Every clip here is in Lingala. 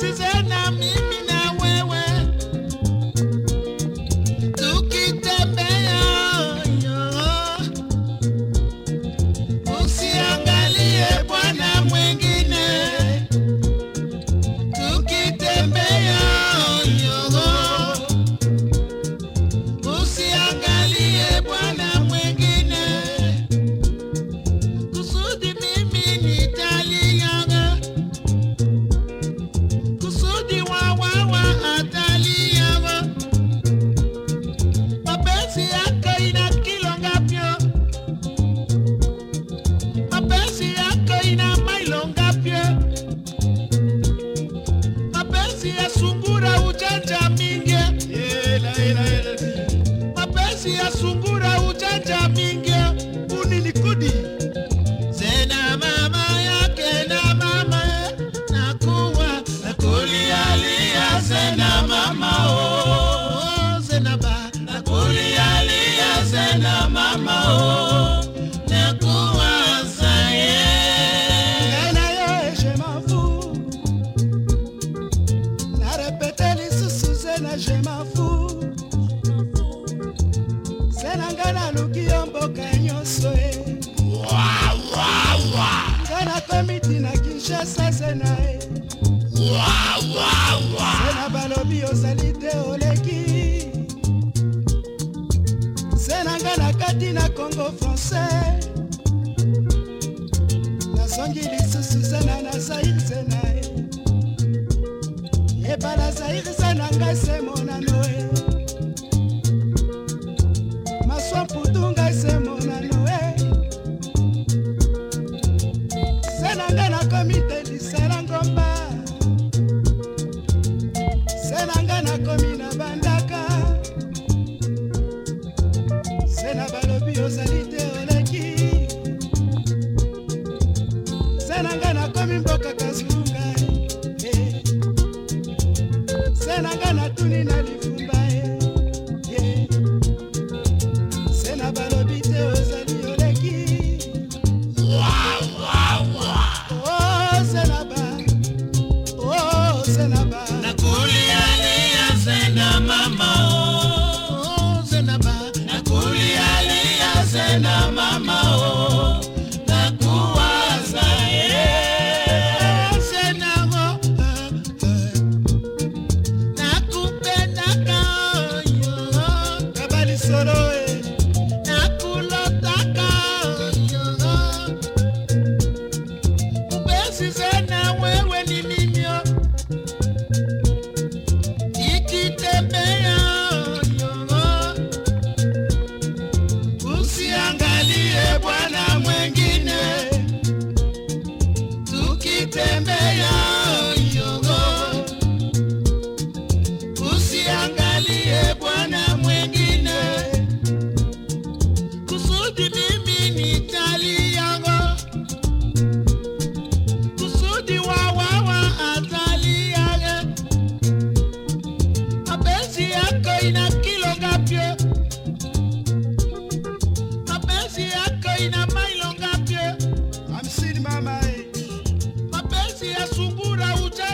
she said now. kura ujanja mingi richesse se na ye se na balobi ozali te oleki se na ngai na kati na congo francais nazongi lisusu se na na zaire se na ye ebala zaire se na ngai se mo gana it now.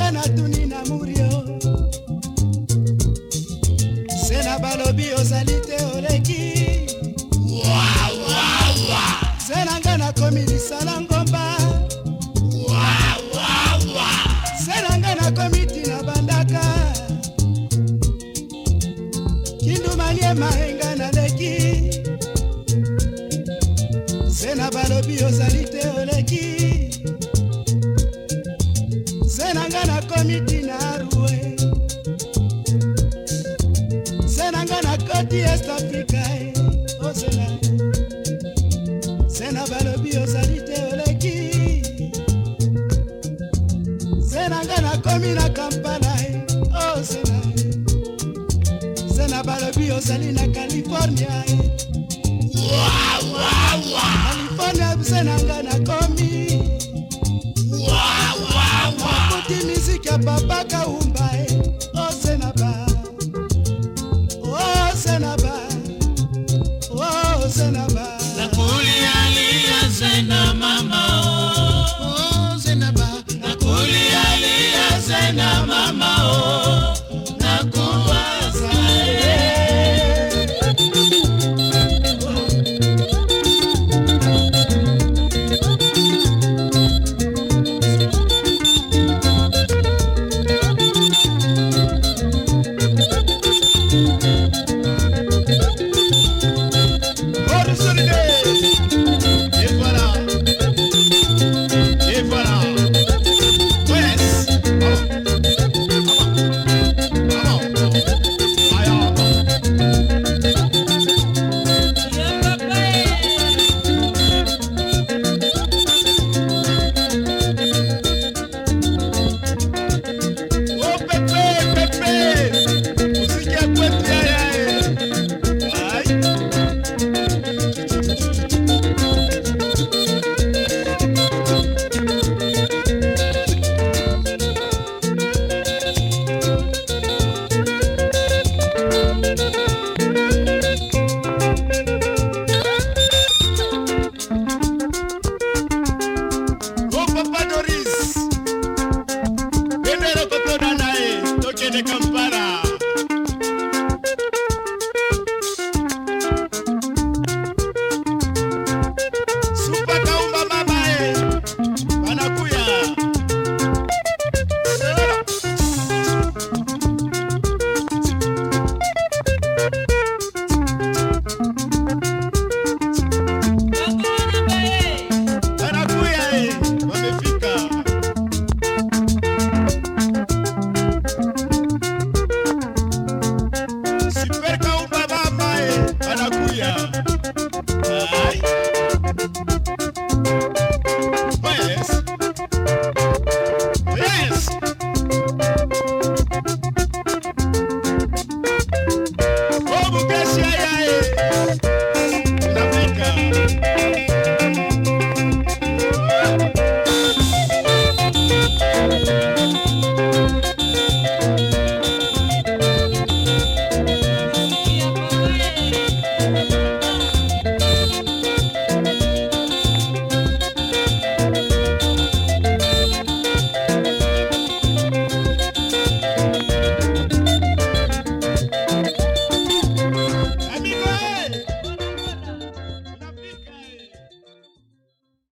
sena tuni na muri o sena balobi ozali te oleki sena nga nakomi lisala ngomba sena nga nakomi tina bandaka kindumaliemae ozali na california eh. california bise na nga nakomi nakoti miziki ya babakau tiene comparar